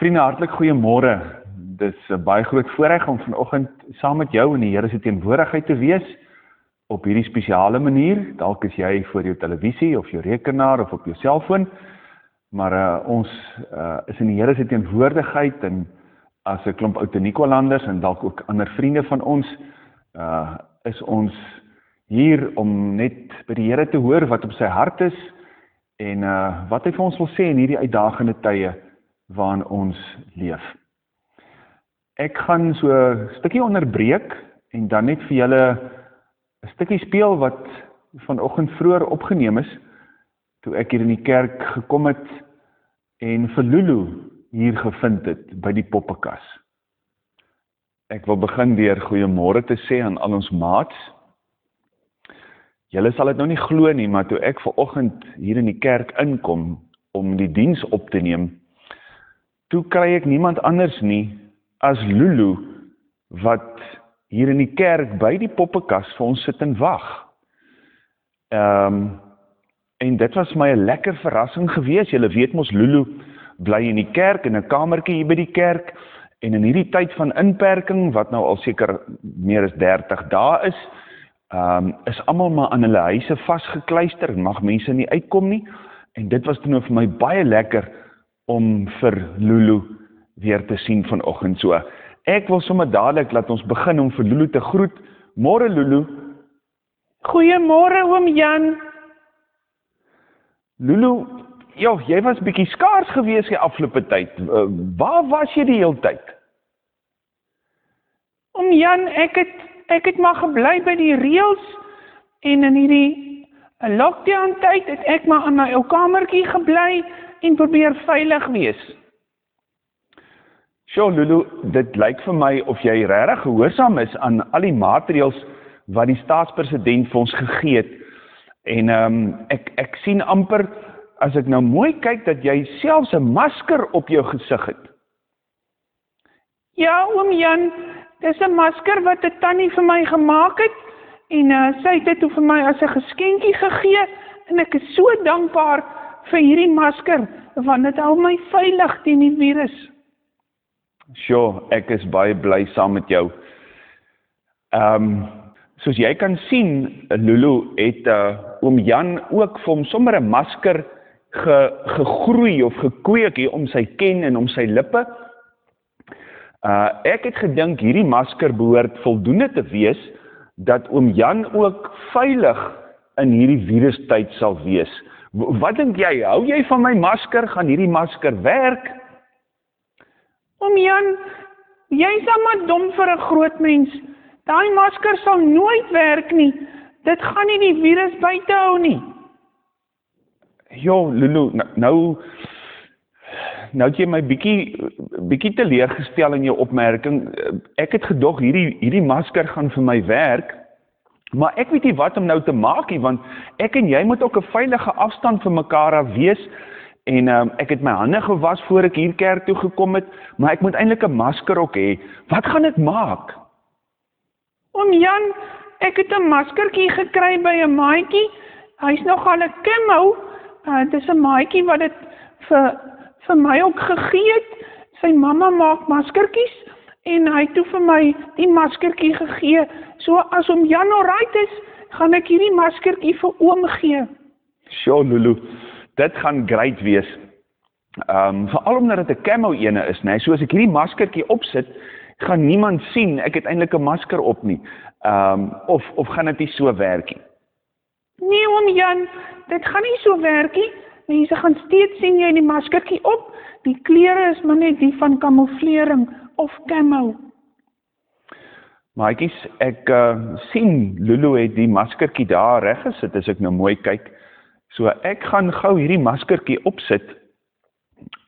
Vriende, hartlik goeiemôre. Dis 'n baie groot voorreg om vanoggend saam met jou in die Here se teenwoordigheid te wees op hierdie spesiale manier. Dalk is jy voor jou televisie of jou rekenaar of op jou selfoon, maar uh, ons uh, is in die Here se teenwoordigheid en as 'n klomp ou Nikolanders en dalk ook ander vriende van ons, uh is ons hier om net by die Here te hoor wat op sy hart is en uh wat hy vir ons wil sê in hierdie uitdagende tye waarin ons leef. Ek gaan so 'n stukkie onderbreek en dan net vir julle 'n stukkie speel wat vanoggend vroeër opgeneem is toe ek hier in die kerk gekom het en vir Lulu hier gevind het by die poppekas. Ek wil begin deur goeiemôre te sê aan al ons maats. Julle sal dit nou nie glo nie, maar toe ek ver oggend hier in die kerk inkom om die diens op te neem, toe kry ek niemand anders nie as Lulu wat hier in die kerk by die poppekas vir ons sit en wag. Ehm um, en dit was my 'n lekker verrassing gewees. Julle weet mos Lulu bly in die kerk in 'n kamertjie hier by die kerk en in hierdie tyd van inperking wat nou al seker meer as 30 dae is, ehm um, is almal maar aan hulle huise vasgekluister en mag mense nie uitkom nie. En dit was toe nou vir my baie lekker om vir Lulu weer te sien vanoggend so. Ek wil sommer dadelik laat ons begin om vir Lulu te groet. Môre Lulu. Goeiemôre oom Jan. Lulu, ja, jy was bietjie skaars gewees die afgelope tyd. Uh, waar was jy die hele tyd? Oom Jan, ek het ek het maar gebly by die reëls en in hierdie 'n lockdown tyd het ek maar in my ou kamertjie gebly en probeer veilig wees. Sjoe Lulu, dit lyk vir my of jy regtig gehoorsaam is aan al die maatreëls wat die staatspresident vir ons gegee het. En ehm um, ek ek sien amper as ek nou mooi kyk dat jy selfs 'n masker op jou gesig het. Ja, oom Jan, dis 'n masker wat 'n tannie vir my gemaak het en uh, sy het dit vir my as 'n geskenkie gegee en ek is so dankbaar vir hierdie masker want dit hou my veilig teen die virus. Sjoe, ek is baie bly saam met jou. Ehm um, soos jy kan sien, Lulu het uh, oom Jan ook vir hom sommer 'n masker ge, gegroei of gekweek hier om sy ken en om sy lippe. Uh ek het gedink hierdie masker behoort voldoende te wees dat oom Jan ook veilig in hierdie virustyd sal wees. Wat dink jy? Hou jy van my masker? Gaan hierdie masker werk? Oom Jan, jy's maar dom vir 'n groot mens. Daai masker sal nooit werk nie. Dit gaan nie die virus buite hou nie. Jo, Lulu, nou nou, nou het jy my bietjie bietjie teleurgestel in jou opmerking. Ek het gedog hierdie hierdie masker gaan vir my werk. Maar ek weet nie wat om nou te maak nie want ek en jy moet ook 'n veilige afstand vir mekaar af wees en um, ek het my hande gewas voor ek hier kerk toe gekom het, maar ek moet eintlik 'n masker ook hê. Wat gaan ek maak? Oom Jan, ek het 'n maskertjie gekry by 'n maatjie. Hy's nogal 'n camo. Uh, dit is 'n maatjie wat dit vir vir my ook gegee het. Sy mamma maak maskertjies en hy het toe vir my die maskertjie gegee. So as om Jan alright is, gaan ek hierdie maskertjie vir oom gee. Sjoe Lulu, dit gaan great wees. Ehm um, veral omdat dit 'n camo ene is, né? Nee. So as ek hierdie maskertjie opsit, gaan niemand sien ek het eintlik 'n masker op nie. Ehm um, of of gaan dit nie so werk nie? Nee oom Jan, dit gaan nie so werk nie. Mense gaan steeds sien jy die maskertjie op. Die kleure is maar net die van kamouflering of camo. Maatjies, ek uh, sien Lulu het die maskertjie daar reg gesit as ek nou mooi kyk. So ek gaan gou hierdie maskertjie opsit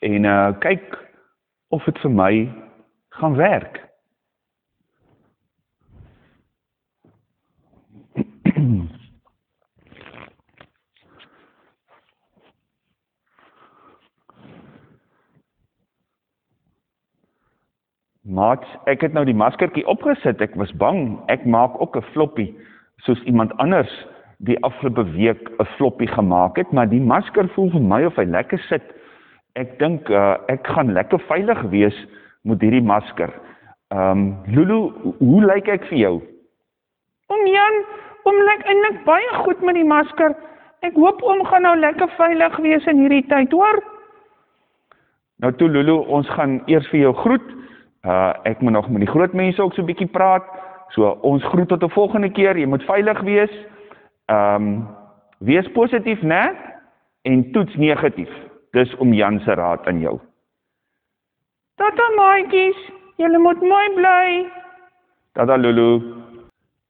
en uh kyk of dit vir my gaan werk. Maat, ek het nou die maskertjie opgesit. Ek was bang ek maak ook 'n floppie soos iemand anders die afgelope week 'n floppie gemaak het, maar die masker voel vir my of hy lekker sit ek dink uh, ek gaan lekker veilig wees met hierdie masker. Ehm um, Lulu, hoe lyk ek vir jou? Oom Jan, oom lyk eintlik baie goed met die masker. Ek hoop oom gaan nou lekker veilig wees in hierdie tyd, hoor? Nou toe Lulu, ons gaan eers vir jou groet. Uh ek moet nog met die groot mense ook so 'n bietjie praat. So ons groet tot 'n volgende keer. Jy moet veilig wees. Ehm um, wees positief, né? En toets negatief. Dis om Jan se raad aan jou. Tata maatjies, julle moet mooi bly. Tata Lulu.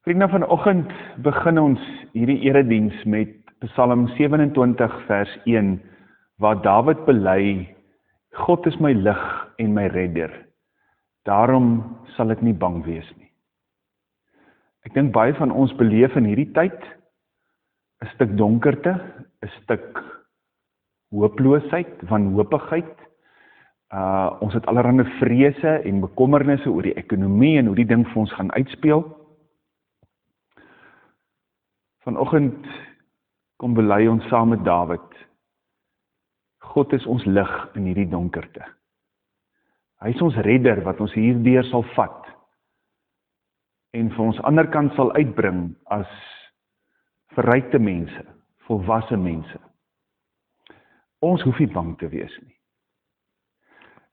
Vriende vanoggend begin ons hierdie erediens met Psalm 27 vers 1 waar Dawid bely God is my lig en my redder. Daarom sal ek nie bang wees nie. Ek dink baie van ons beleef in hierdie tyd 'n stuk donkerte, 'n stuk hooploosheid, wanhoopigheid. Uh ons het allerlei vrese en bekommernisse oor die ekonomie en hoe die ding vir ons gaan uitspeel. Vanoggend kom bely ons saam met Dawid. God is ons lig in hierdie donkerte. Hy is ons redder wat ons hierdeur sal vat en vir ons ander kant sal uitbring as verrykte mense, volwasse mense. Ons hoef nie bang te wees nie.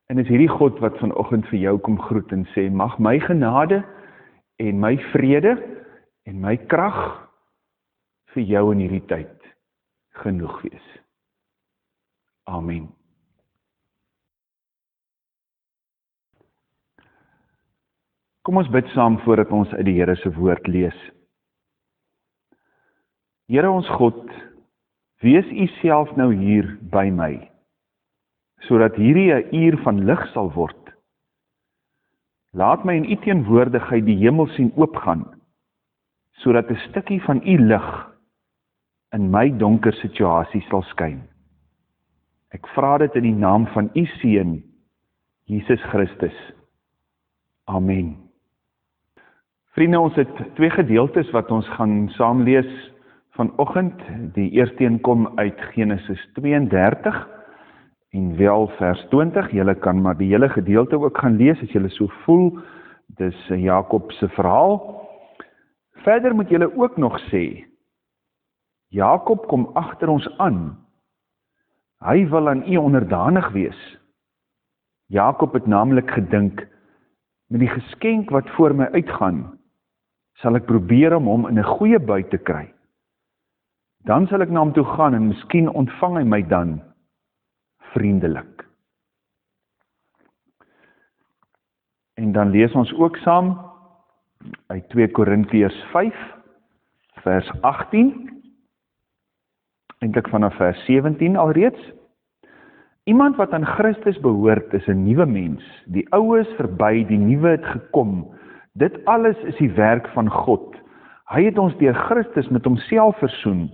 En is hierdie God wat vanoggend vir jou kom groet en sê mag my genade en my vrede en my krag vir jou in hierdie tyd genoeg wees. Amen. Kom ons bid saam voordat ons uit die Here se woord lees. Here ons God, wees U self nou hier by my sodat hierdie 'n uur van lig sal word. Laat my in U teenwoordigheid die hemel sien oopgaan sodat 'n stukkie van U lig in my donker situasie sal skyn. Ek vra dit in die naam van U seun Jesus Christus. Amen. Vriende, ons het twee gedeeltes wat ons gaan saam lees vanoggend. Die eerste een kom uit Genesis 32 en wel vers 20. Julle kan maar die hele gedeelte ook gaan lees as julle so voel. Dis Jakob se verhaal. Verder moet julle ook nog sê Jakob kom agter ons aan Hy wil aan u onderdanig wees. Jakob het naamlik gedink met die geskenk wat voor my uitgaan, sal ek probeer om hom in 'n goeie buit te kry. Dan sal ek na hom toe gaan en miskien ontvang hy my dan vriendelik. En dan lees ons ook saam uit 2 Korintiërs 5 vers 18 eintlik vanaf vers 17 alreeds. Iemand wat aan Christus behoort, is 'n nuwe mens. Die ou is verby, die nuwe het gekom. Dit alles is die werk van God. Hy het ons deur Christus met homself versoen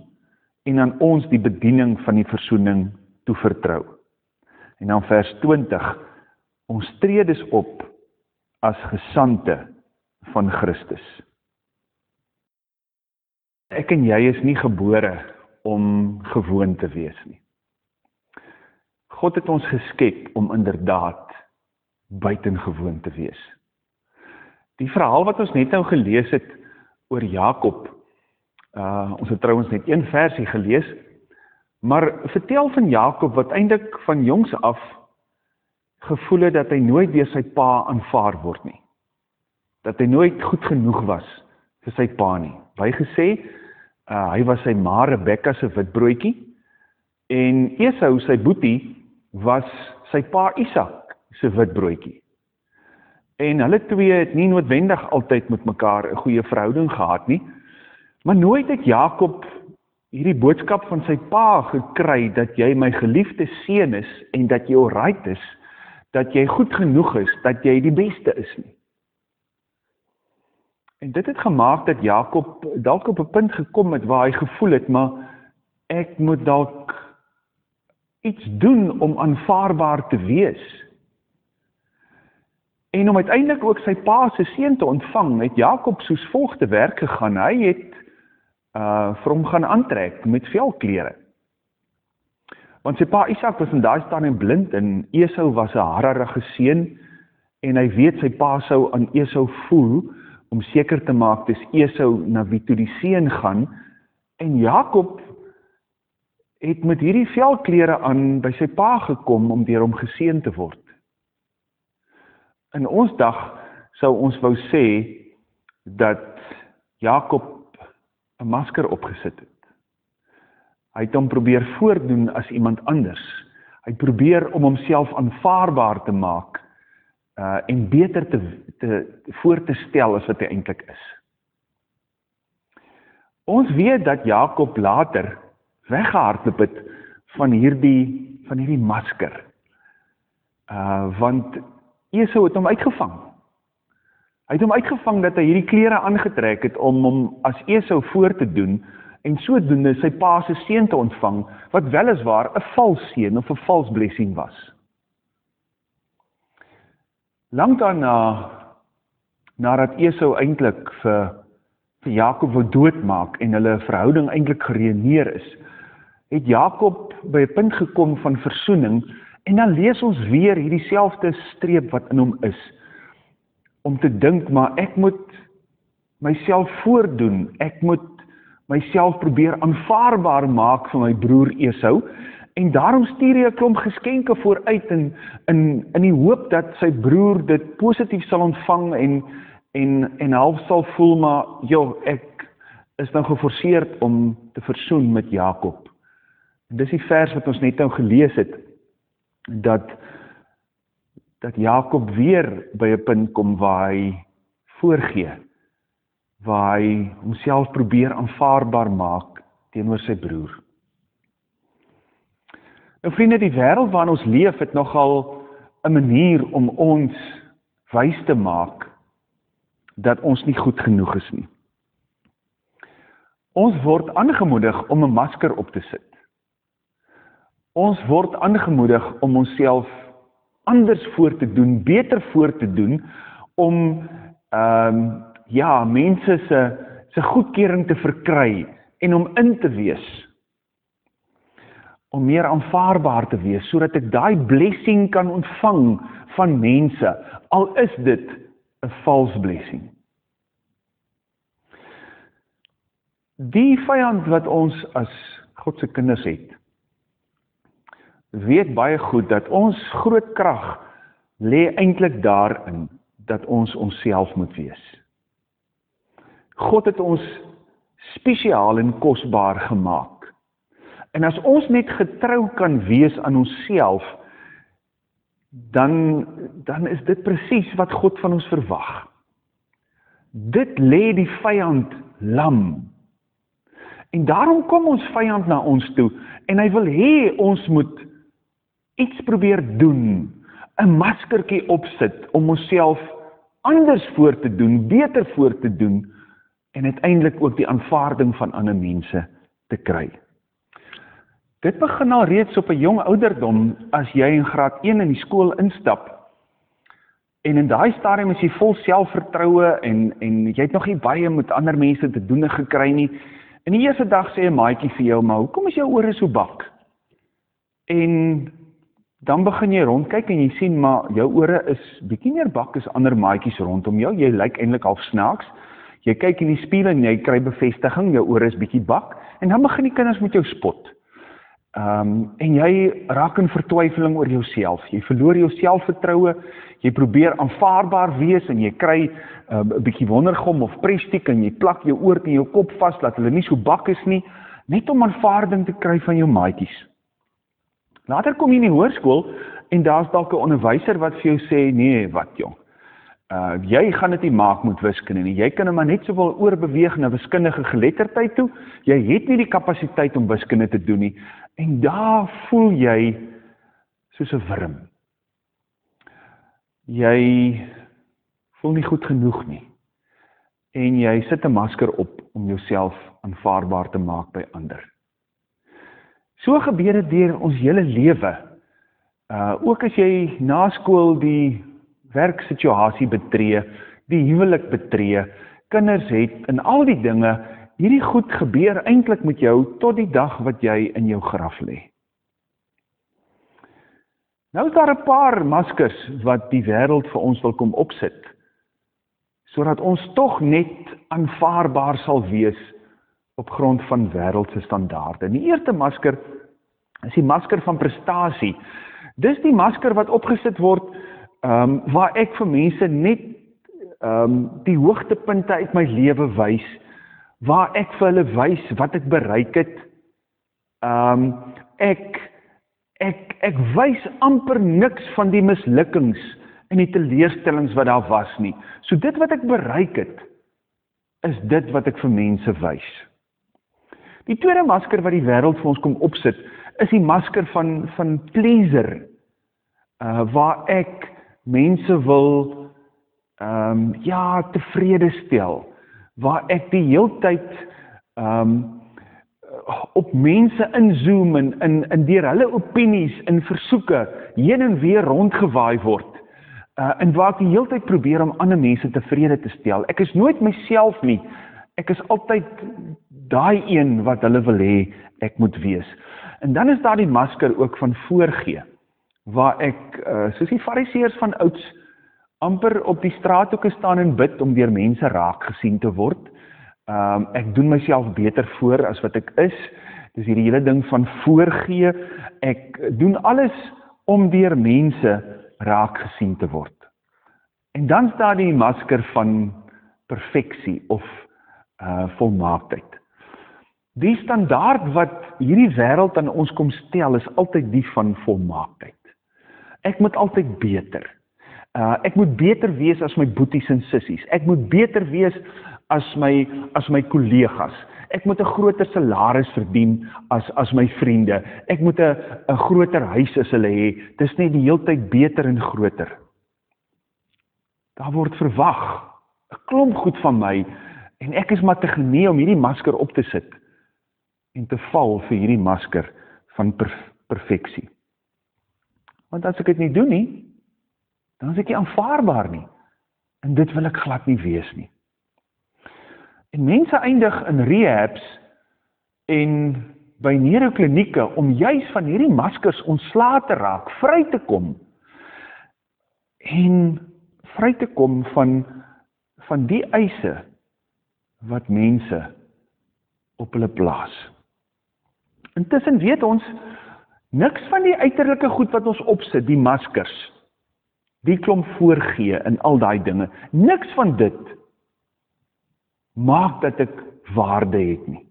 en aan ons die bediening van die versoening toevertrou. En dan vers 20. Ons tree dus op as gesande van Christus. Ek en jy is nie gebore om gewoon te wees nie. God het ons geskep om inderdaad buitengewoon te wees. Die verhaal wat ons net nou gelees het oor Jakob, uh ons het trouens net een versie gelees, maar vertel van Jakob wat eintlik van jongs af gevoel het dat hy nooit deur sy pa aanvaar word nie. Dat hy nooit goed genoeg was vir sy pa nie. Hy gesê uh, hy was sy ma Rebekka se witbroodjie en Esau sy boetie was sy pa Isak se witbroodjie. En hulle twee het nie noodwendig altyd met mekaar 'n goeie verhouding gehad nie. Maar nooit het Jakob hierdie boodskap van sy pa gekry dat jy my geliefde seun is en dat jy alright is, dat jy goed genoeg is, dat jy die beste is nie. En dit het gemaak dat Jakob dalk op 'n punt gekom het waar hy gevoel het, maar ek moet dalk iets doen om aanvaarbaar te wees. En om uiteindelik ook sy pa se seun te ontvang, het Jakob soos volg te werk gegaan. Hy het uh vir hom gaan aantrek met velklere. Want sy pa Isak was in daai stadium blind en Esau was 'n harrige seun en hy weet sy pa sou aan Esau voel om seker te maak dis Esau na wie toe die seun gaan en Jakob het met hierdie velklere aan by sy pa gekom om deur hom geseën te word. In ons dag sou ons wou sê dat Jakob 'n masker opgesit het. Hy het hom probeer voordoen as iemand anders. Hy probeer om homself aanvaarbaar te maak uh en beter te te voor te stel as wat hy eintlik is. Ons weet dat Jakob later weggehardloop het van hierdie van hierdie masker. Uh want Esau het hom uitgevang. Hy het hom uitgevang dat hy hierdie klere aangetrek het om hom as Esau voor te doen en sodoende sy pa se seun te ontvang wat weliswaar 'n vals seun of 'n vals blessing was. Lank daarna nadat Esau eintlik vir vir Jakob wou doodmaak en hulle verhouding eintlik gereuneer is, het Jakob by 'n punt gekom van versoening en dan lees ons weer hierdie selfde streep wat in hom is om te dink maar ek moet myself voordoen. Ek moet myself probeer aanvaarbaar maak vir my broer Esau. En daarom stuur hy 'n klomp geskenke vooruit in in in die hoop dat sy broer dit positief sal ontvang en en en half sal voel maar joh ek is nou geforseerd om te versoen met Jakob. En dis die vers wat ons net nou gelees het dat dat Jakob weer by 'n punt kom waar hy voorgee waar hy homself probeer aanvaarbaar maak teenoor sy broer. Nou vriende, die wêreld waarin ons leef het nogal 'n manier om ons wys te maak dat ons nie goed genoeg is nie. Ons word aangemoedig om 'n masker op te sit. Ons word aangemoedig om onsself anders voor te doen, beter voor te doen om ehm um, ja, mense se se goedkeuring te verkry en om in te wees om meer aanvaarbaar te wees sodat ek daai blessing kan ontvang van mense al is dit 'n vals blessing. Die vyand wat ons as God se kinders het weet baie goed dat ons groot krag lê eintlik daarin dat ons onsself moet wees. God het ons spesiaal en kosbaar gemaak. En as ons net getrou kan wees aan onsself, dan dan is dit presies wat God van ons verwag. Dit lê die vyand lam. En daarom kom ons vyand na ons toe en hy wil hê ons moet iets probeer doen, 'n maskertjie opsit om onsself anders voor te doen, beter voor te doen en uiteindelik ook die aanvaarding van ander mense te kry. Dit begin al reeds op 'n jong ouderdom as jy in graad 1 in die skool instap. En in daai stadium is jy vol selfvertroue en en jy het nog nie baie met ander mense te doen gekry nie. In die eerste dag sê 'n maatjie vir jou, "Maar hoekom is jou ore so bak?" En dan begin jy rondkyk en jy sien maar jou ore is bietjie meer bak as ander maatjies rondom jou. Jy lyk eintlik half snaaks. Jy kyk in die spieël en jy kry bevestiging jou ore is bietjie bak en dan begin die kinders met jou spot. Ehm um, en jy raak in vertwyfeling oor jouself. Jy verloor jou selfvertroue. Jy probeer aanvaarbaar wees en jy kry 'n uh, bietjie wondergom of prestiek en jy plak jou oor teen jou kop vas dat hulle nie so bak is nie net om aanvaarding te kry van jou maatjies. Later kom jy in die hoërskool en daar's dalk 'n onderwyser wat vir jou sê nee, wat jong. Uh jy gaan dit nie maak met wiskunde nie. Jy kan maar net sowel oorbeweeg na wiskundige geletterdheid toe. Jy het nie die kapasiteit om wiskunde te doen nie. En daar voel jy soos 'n wurm. Jy voel nie goed genoeg nie. En jy sit 'n masker op om jouself aanvaarbaar te maak by ander. So gebeur dit deur ons hele lewe. Uh ook as jy na skool die werksituasie betree, die huwelik betree, kinders het en al die dinge, hierdie goed gebeur eintlik met jou tot die dag wat jy in jou graf lê. Nou is daar 'n paar maskers wat die wêreld vir ons wil kom opsit sodat ons tog net aanvaarbaar sal wees op grond van wêreldse standaarde. Die eerste masker is die masker van prestasie. Dis die masker wat opgesit word ehm um, waar ek vir mense net ehm um, die hoogtepunte uit my lewe wys, waar ek vir hulle wys wat ek bereik het. Ehm um, ek ek ek wys amper niks van die mislukkings en die teleurstellings wat daar was nie. So dit wat ek bereik het is dit wat ek vir mense wys. Die tweede masker wat die wêreld vir ons kom opsit, is die masker van van pleaser. Uh waar ek mense wil um, ja, tevrede stel. Waar ek die heeltyd ehm um, op mense inzoom en in in deur hulle opinies en versoeke heen en weer rondgewaai word. Uh en waar ek die hele tyd probeer om ander mense tevrede te stel. Ek is nooit myself nie. Ek is altyd daai een wat hulle wil hê ek moet wees. En dan is daar die masker ook van voorgee waar ek uh soos die fariseërs van ouds amper op die straathoeke staan en bid om deur mense raak gesien te word. Um ek doen myself beter voor as wat ek is. Dis hierdie hele ding van voorgee. Ek doen alles om deur mense raak gesien te word. En dan staan die masker van perfeksie of uh volmaaktheid. Die standaard wat hierdie wêreld aan ons kom stel is altyd die van volmaaktheid. Ek moet altyd beter. Uh ek moet beter wees as my boeties en sissies. Ek moet beter wees as my as my kollegas. Ek moet 'n groter salaris verdien as as my vriende. Ek moet 'n 'n groter huis as hulle hê. Dis net die heeltyd beter en groter. Daar word verwag 'n klomp goed van my en ek is maar te genee om hierdie masker op te sit en te val vir hierdie masker van per, perfeksie. Want as ek dit nie doen nie, dan is ek nie aanvaarbaar nie. En dit wil ek glad nie wees nie. En mense eindig in rehabs en by neuroklinieke om juis van hierdie maskers ontslae te raak, vry te kom. En vry te kom van van die eise wat mense op hulle plaas. Intussen weet ons niks van die uiterlike goed wat ons opsit, die maskers, die klomp voorgee en al daai dinge. Niks van dit maak dat ek waarde het nie.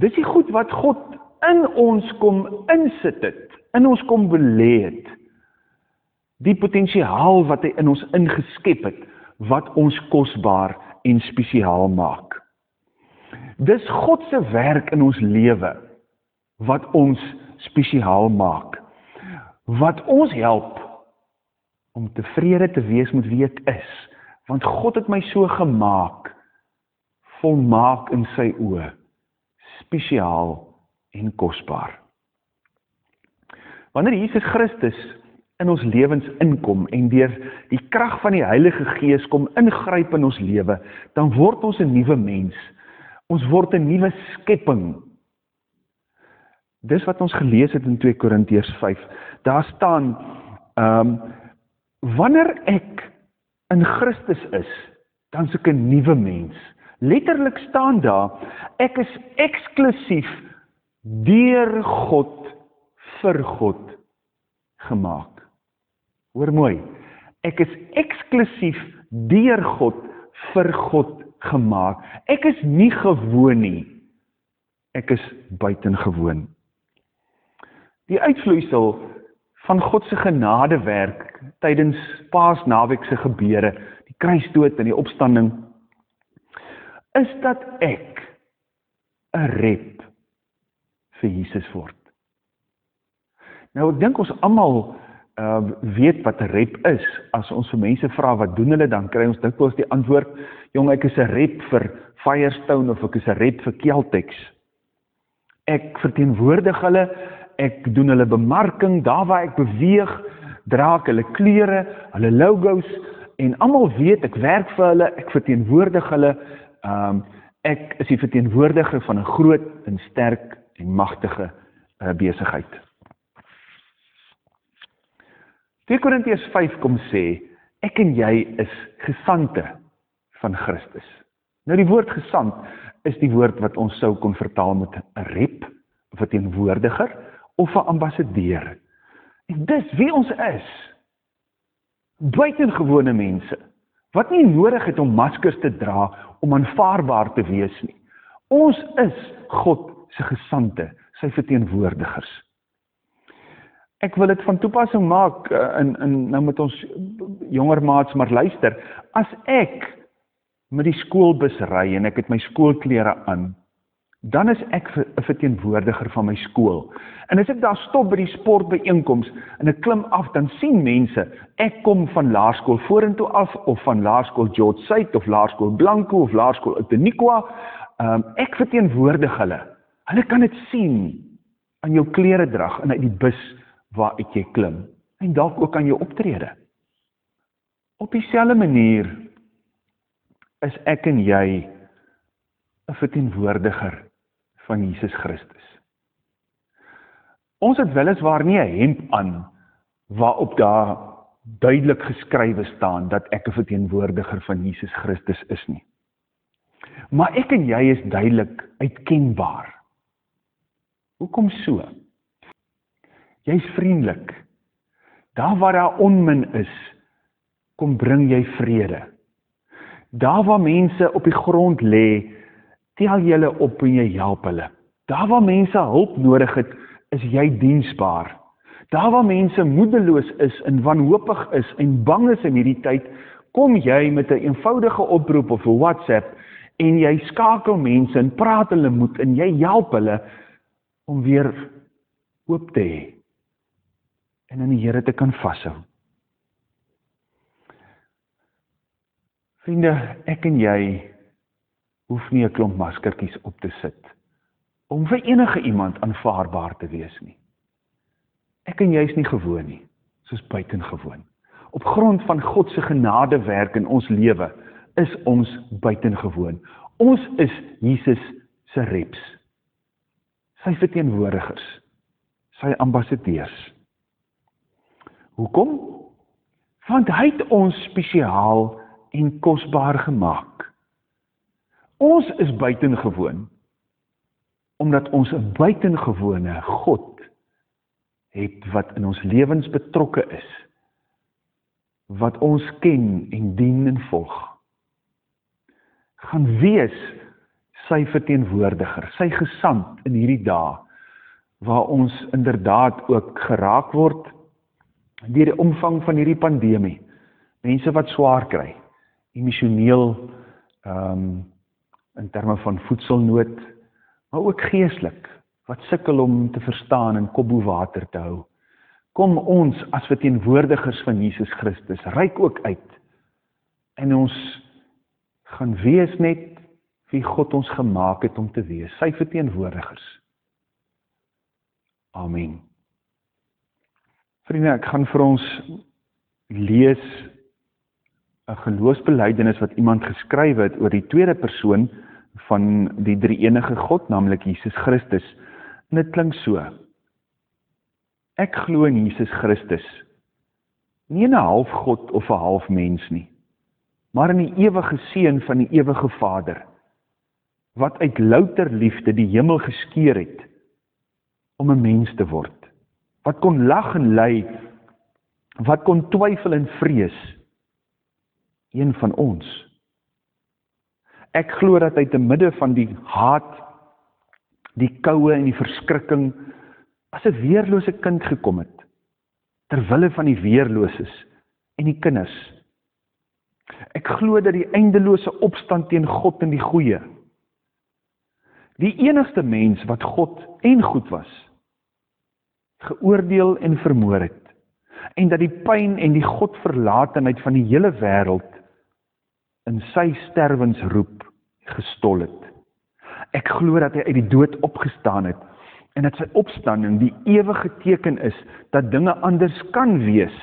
Dis die goed wat God in ons kom insit het, in ons kom belê het. Die potensiaal wat hy in ons ingeskep het wat ons kosbaar en spesiaal maak. Dis God se werk in ons lewe wat ons spesiaal maak. Wat ons help om tevrede te wees met wie ek is, want God het my so gemaak volmaak in sy oë, spesiaal en kosbaar. Wanneer Jesus Christus in ons lewens inkom en deur die krag van die Heilige Gees kom ingryp in ons lewe, dan word ons 'n nuwe mens. Ons word 'n nuwe skepping. Dis wat ons gelees het in 2 Korintiërs 5. Daar staan um, wanneer ek in Christus is, dan is ek 'n nuwe mens. Letterlik staan daar ek is eksklusief deur God vir God gemaak. Hoor mooi. Ek is eksklusief deur God vir God gemaak. Ek is nie gewoon nie. Ek is buitengewoon. Die uitvloeisel van God se genadewerk tydens Paasnaweek se gebeure, die kruisdood en die opstanding is dat ek 'n rep vir Jesus word. Nou ek dink ons almal uh weet wat 'n rep is. As ons vir mense vra wat doen hulle dan kry ons dikwels die antwoord: "Jong, ek is 'n rep vir Firestone of ek is 'n rep vir Keltex." Ek verteenwoordig hulle, ek doen hulle bemarking daar waar ek beweeg, dra ek hulle kleure, hulle logos en almal weet ek werk vir hulle, ek verteenwoordig hulle. Um ek is die verteenwoordiger van 'n groot en sterk en magtige uh, besigheid. 2 Korintiërs 5 kom sê ek en jy is gesante van Christus. Nou die woord gesant is die woord wat ons sou kon vertaal met 'n rep of 'n teenwoordiger of 'n ambassadeur. En dis wie ons is. Buitengewone mense wat nie nodig het om maskers te dra om aanvaarbaar te wees nie. Ons is God se gesante, sy verteenwoordigers. Ek wil dit van toepassing maak uh, in in nou met ons jonger maats maar luister, as ek met die skoolbus ry en ek het my skoolklere aan, dan is ek 'n verteenwoordiger van my skool. En as ek daar stop by die sportbyeenkoms en ek klim af, dan sien mense ek kom van laerskool vorentoe af of van laerskool George Suid of laerskool Blanco of laerskool Uteniqua. Um, ek verteenwoordig hulle. Hulle kan dit sien aan jou klere drag en uit die bus waar ek jy klim en dalk ook aan jou optrede. Op dieselfde manier is ek en jy 'n verteenwoordiger van Jesus Christus. Ons het weliswaar nie 'n hemp aan waarop daar duidelik geskrywe staan dat ek 'n verteenwoordiger van Jesus Christus is nie. Maar ek en jy is duidelik uitkenbaar. Hoekom so? Jy's vriendelik. Daar waar daar onmin is, kom bring jy vrede. Daar waar mense op die grond lê, tel jy hulle op en jy help hulle. Daar waar mense hulp nodig het, is jy diensbaar. Daar waar mense moedeloos is en wanhoopig is en bang is in hierdie tyd, kom jy met 'n eenvoudige oproep of 'n WhatsApp en jy skakel mense en praat hulle moed en jy help hulle om weer hoop te hê en in die Here te kan vashou. Vriende, ek en jy hoef nie 'n klomp maskertjies op te sit om vir enige iemand aanvaarbaar te wees nie. Ek en jy is nie gewoon nie, soos buitengewoon. Op grond van God se genadewerk in ons lewe is ons buitengewoon. Ons is Jesus se reps. Sy verteenwoordigers, sy ambassadeurs. Hoekom? Want hy het ons spesiaal en kosbaar gemaak. Ons is buitengewoon omdat ons 'n buitengewone God het wat in ons lewens betrokke is wat ons ken en dien en volg gaan wees sy verteenwoordiger sy gesant in hierdie dae waar ons inderdaad ook geraak word deur die omvang van hierdie pandemie mense wat swaar kry emosioneel ehm um, in terme van voedselnood, maar ook geestelik wat sukkel om te verstaan en kop bo water te hou. Kom ons as verteenwoordigers van Jesus Christus reik ook uit en ons gaan wees net wie God ons gemaak het om te wees, sy verteenwoordigers. Amen. Vriende, ek gaan vir ons lees 'n geloofsbelijdenis wat iemand geskryf het oor die tweede persoon van die drie enige God, naamlik Jesus Christus. En dit klink so. Ek glo in Jesus Christus. Nie 'n half God of 'n half mens nie, maar in die ewige seun van die ewige Vader wat uit louter liefde die hemel geskeur het om 'n mens te word. Wat kon lag en ly, wat kon twyfel en vrees een van ons. Ek glo dat hy te midde van die haat, die koue en die verskrikking as 'n weerlose kind gekom het ter wille van die weerloses en die kinders. Ek glo dat die eindelose opstand teen God en die goeie die enigste mens wat God en goed was geoordeel en vermoor het en dat die pyn en die godverlatenheid van die hele wêreld in sy sterwensroep gestol het. Ek glo dat hy uit die dood opgestaan het en dat sy opstanding die ewige teken is dat dinge anders kan wees,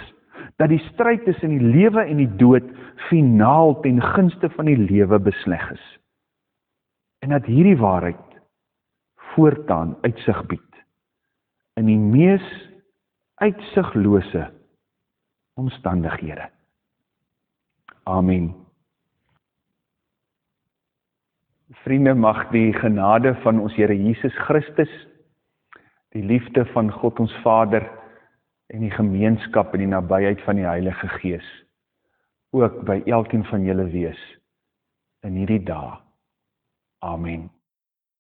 dat die stryd tussen die lewe en die dood finaal ten gunste van die lewe besleg is. En dat hierdie waarheid voortaan uitsig bied in die mees uitsiglose omstandighede. Amen. Vriende, mag die genade van ons Here Jesus Christus, die liefde van God ons Vader en die gemeenskap en die nabyheid van die Heilige Gees ook by elkeen van julle wees in hierdie dae. Amen.